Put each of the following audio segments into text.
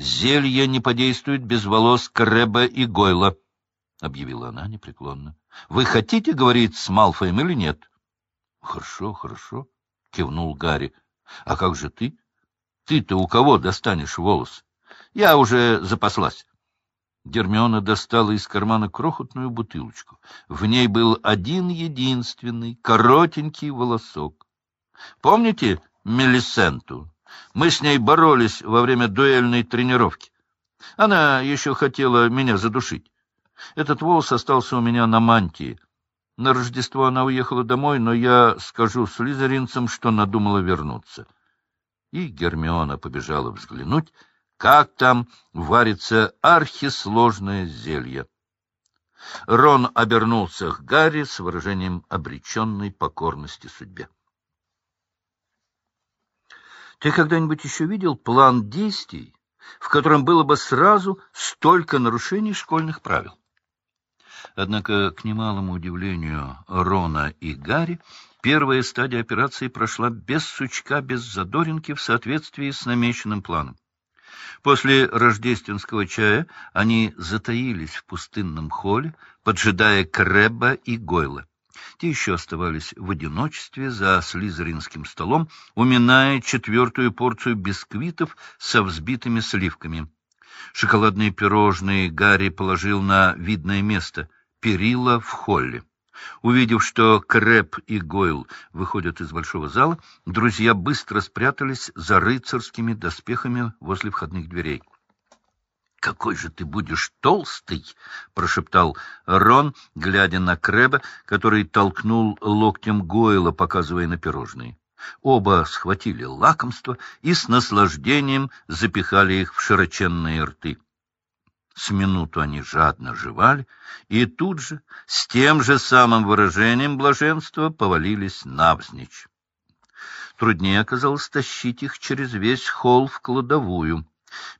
Зелье не подействует без волос Крэба и Гойла, — объявила она непреклонно. — Вы хотите говорить с Малфоем или нет? — Хорошо, хорошо, — кивнул Гарри. — А как же ты? Ты-то у кого достанешь волос? Я уже запаслась. Гермиона достала из кармана крохотную бутылочку. В ней был один единственный, коротенький волосок. Помните Мелисенту? Мы с ней боролись во время дуэльной тренировки. Она еще хотела меня задушить. Этот волос остался у меня на мантии. На Рождество она уехала домой, но я скажу слизеринцам, что надумала вернуться. И Гермиона побежала взглянуть, как там варится архисложное зелье. Рон обернулся к Гарри с выражением обреченной покорности судьбе. Ты когда-нибудь еще видел план действий, в котором было бы сразу столько нарушений школьных правил? Однако, к немалому удивлению Рона и Гарри, первая стадия операции прошла без сучка, без задоринки, в соответствии с намеченным планом. После рождественского чая они затаились в пустынном холле, поджидая Крэба и Гойла. Те еще оставались в одиночестве за слизеринским столом, уминая четвертую порцию бисквитов со взбитыми сливками. Шоколадные пирожные Гарри положил на видное место — перила в холле. Увидев, что Крэп и Гойл выходят из большого зала, друзья быстро спрятались за рыцарскими доспехами возле входных дверей. — Какой же ты будешь толстый! — прошептал Рон, глядя на Крэба, который толкнул локтем Гойла, показывая на пирожные. Оба схватили лакомство и с наслаждением запихали их в широченные рты. С минуту они жадно жевали, и тут же, с тем же самым выражением блаженства, повалились навзничь. Труднее оказалось тащить их через весь холл в кладовую.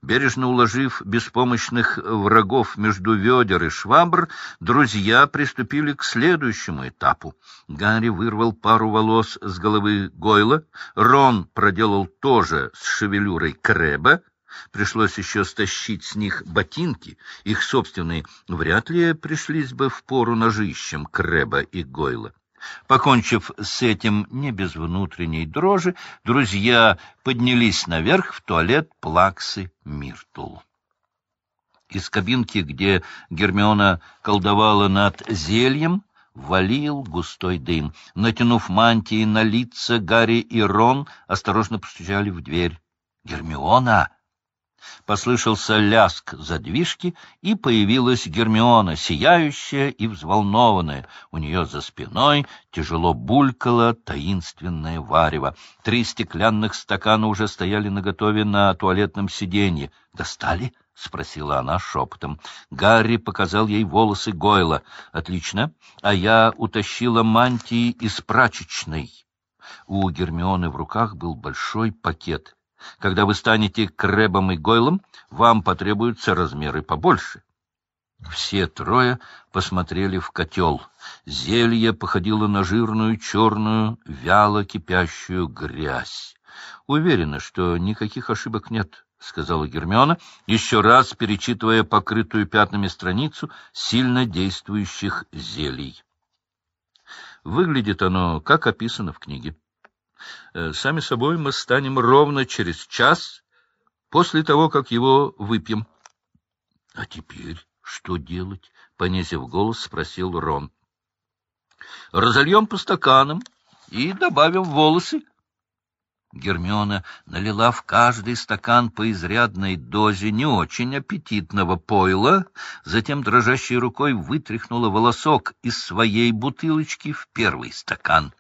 Бережно уложив беспомощных врагов между ведер и швабр, друзья приступили к следующему этапу. Гарри вырвал пару волос с головы Гойла, Рон проделал то же с шевелюрой Крэба, Пришлось еще стащить с них ботинки, их собственные вряд ли пришлись бы в пору ножищем Крэба и Гойла. Покончив с этим не без внутренней дрожи, друзья поднялись наверх в туалет Плаксы Миртл. Из кабинки, где Гермиона колдовала над зельем, валил густой дым. Натянув мантии на лица, Гарри и Рон осторожно постучали в дверь. «Гермиона!» Послышался ляск задвижки, и появилась Гермиона, сияющая и взволнованная. У нее за спиной тяжело булькало таинственное варево. Три стеклянных стакана уже стояли наготове на туалетном сиденье. «Достали?» — спросила она шепотом. Гарри показал ей волосы Гойла. «Отлично. А я утащила мантии из прачечной». У Гермионы в руках был большой пакет — когда вы станете Крэбом и Гойлом, вам потребуются размеры побольше. Все трое посмотрели в котел. Зелье походило на жирную, черную, вяло кипящую грязь. — Уверена, что никаких ошибок нет, — сказала Гермиона, еще раз перечитывая покрытую пятнами страницу сильно действующих зелий. Выглядит оно, как описано в книге. Э, сами собой мы станем ровно через час после того, как его выпьем. — А теперь что делать? — понизив голос, спросил Рон. — Разольем по стаканам и добавим волосы. Гермиона налила в каждый стакан по изрядной дозе не очень аппетитного пойла, затем дрожащей рукой вытряхнула волосок из своей бутылочки в первый стакан.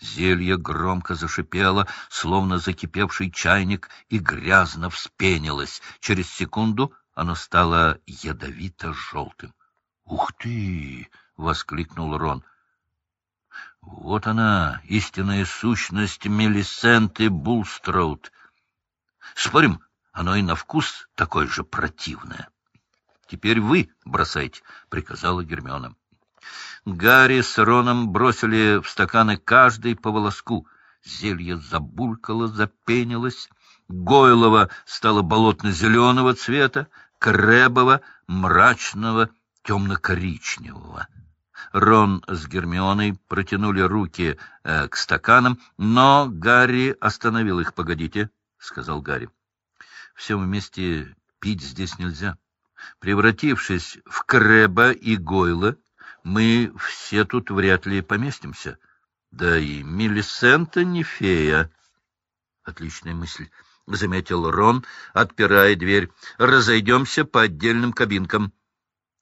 Зелье громко зашипело, словно закипевший чайник, и грязно вспенилось. Через секунду оно стало ядовито-желтым. — Ух ты! — воскликнул Рон. — Вот она, истинная сущность Мелисенты Булстроуд. Спорим, оно и на вкус такое же противное. — Теперь вы бросайте, — приказала Гермиона. Гарри с Роном бросили в стаканы каждый по волоску. Зелье забулькало, запенилось. Гойлова стала болотно-зеленого цвета, Кребова — мрачного темно-коричневого. Рон с Гермионой протянули руки э, к стаканам, но Гарри остановил их. — Погодите, — сказал Гарри. — Всем вместе пить здесь нельзя. Превратившись в Крэба и Гойла, мы все тут вряд ли поместимся. Да и Мелисента не фея. Отличная мысль, — заметил Рон, отпирая дверь. Разойдемся по отдельным кабинкам.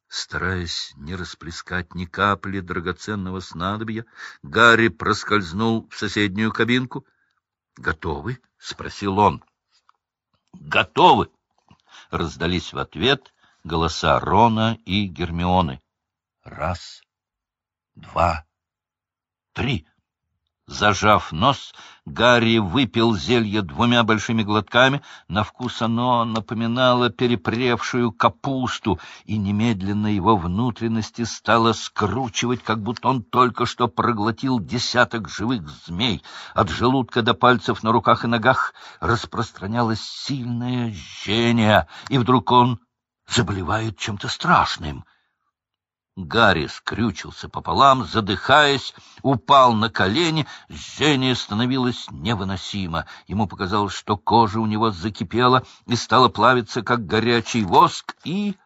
Стараясь не расплескать ни капли драгоценного снадобья, Гарри проскользнул в соседнюю кабинку. — Готовы? — спросил он. — Готовы! — раздались в ответ голоса Рона и Гермионы. Раз, два, три. Зажав нос, Гарри выпил зелье двумя большими глотками. На вкус оно напоминало перепревшую капусту, и немедленно его внутренности стало скручивать, как будто он только что проглотил десяток живых змей. От желудка до пальцев на руках и ногах распространялось сильное жжение, и вдруг он заболевает чем-то страшным — Гарри скрючился пополам, задыхаясь, упал на колени, жжение становилось невыносимо. Ему показалось, что кожа у него закипела и стала плавиться, как горячий воск, и...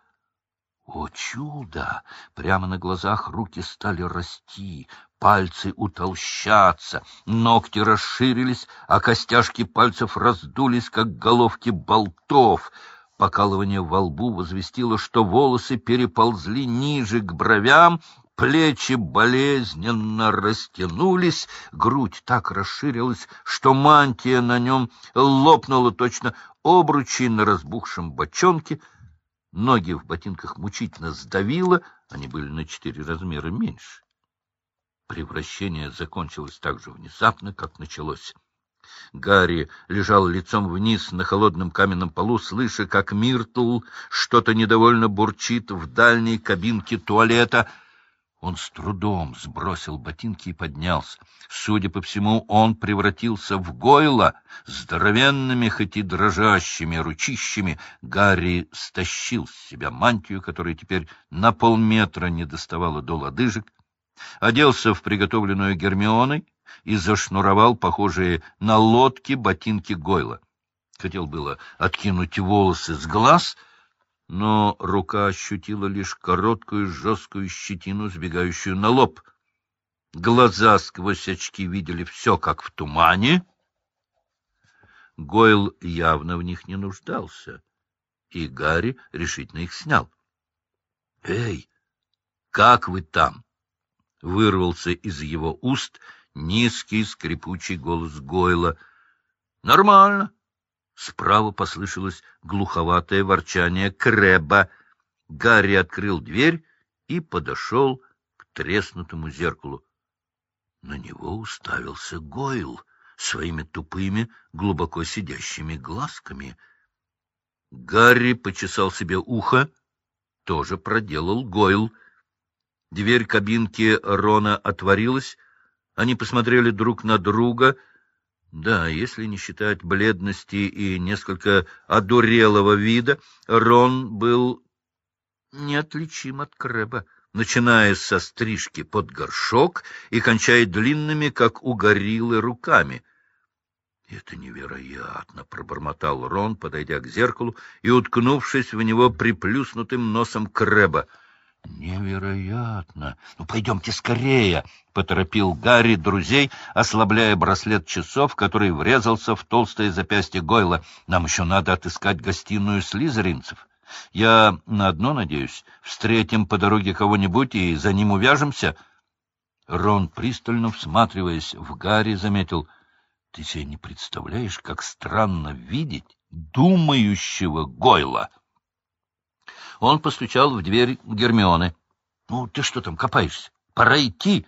О, чудо! Прямо на глазах руки стали расти, пальцы утолщаться, ногти расширились, а костяшки пальцев раздулись, как головки болтов — Покалывание во лбу возвестило, что волосы переползли ниже к бровям, плечи болезненно растянулись, грудь так расширилась, что мантия на нем лопнула точно обручи на разбухшем бочонке, ноги в ботинках мучительно сдавило, они были на четыре размера меньше. Превращение закончилось так же внезапно, как началось. Гарри лежал лицом вниз на холодном каменном полу, слыша, как Миртл что-то недовольно бурчит в дальней кабинке туалета. Он с трудом сбросил ботинки и поднялся. Судя по всему, он превратился в гойла. Здоровенными, хоть и дрожащими ручищами Гарри стащил с себя мантию, которая теперь на полметра не доставала до лодыжек, оделся в приготовленную Гермионой, и зашнуровал похожие на лодки ботинки Гойла. Хотел было откинуть волосы с глаз, но рука ощутила лишь короткую жесткую щетину, сбегающую на лоб. Глаза сквозь очки видели все, как в тумане. Гойл явно в них не нуждался, и Гарри решительно их снял. — Эй, как вы там? — вырвался из его уст низкий скрипучий голос Гойла. — Нормально. Справа послышалось глуховатое ворчание Крэба. Гарри открыл дверь и подошел к треснутому зеркалу. На него уставился Гойл своими тупыми, глубоко сидящими глазками. Гарри почесал себе ухо, тоже проделал Гойл. Дверь кабинки Рона отворилась, они посмотрели друг на друга. Да, если не считать бледности и несколько одурелого вида, Рон был неотличим от Крэба, начиная со стрижки под горшок и кончая длинными, как у гориллы, руками. — Это невероятно! — пробормотал Рон, подойдя к зеркалу и уткнувшись в него приплюснутым носом Крэба —— Невероятно! Ну, пойдемте скорее! — поторопил Гарри друзей, ослабляя браслет часов, который врезался в толстое запястье Гойла. — Нам еще надо отыскать гостиную слизеринцев. Я на одно надеюсь. Встретим по дороге кого-нибудь и за ним увяжемся. Рон, пристально всматриваясь в Гарри, заметил. — Ты себе не представляешь, как странно видеть думающего Гойла! — он постучал в дверь Гермионы. — Ну, ты что там копаешься? Пора идти.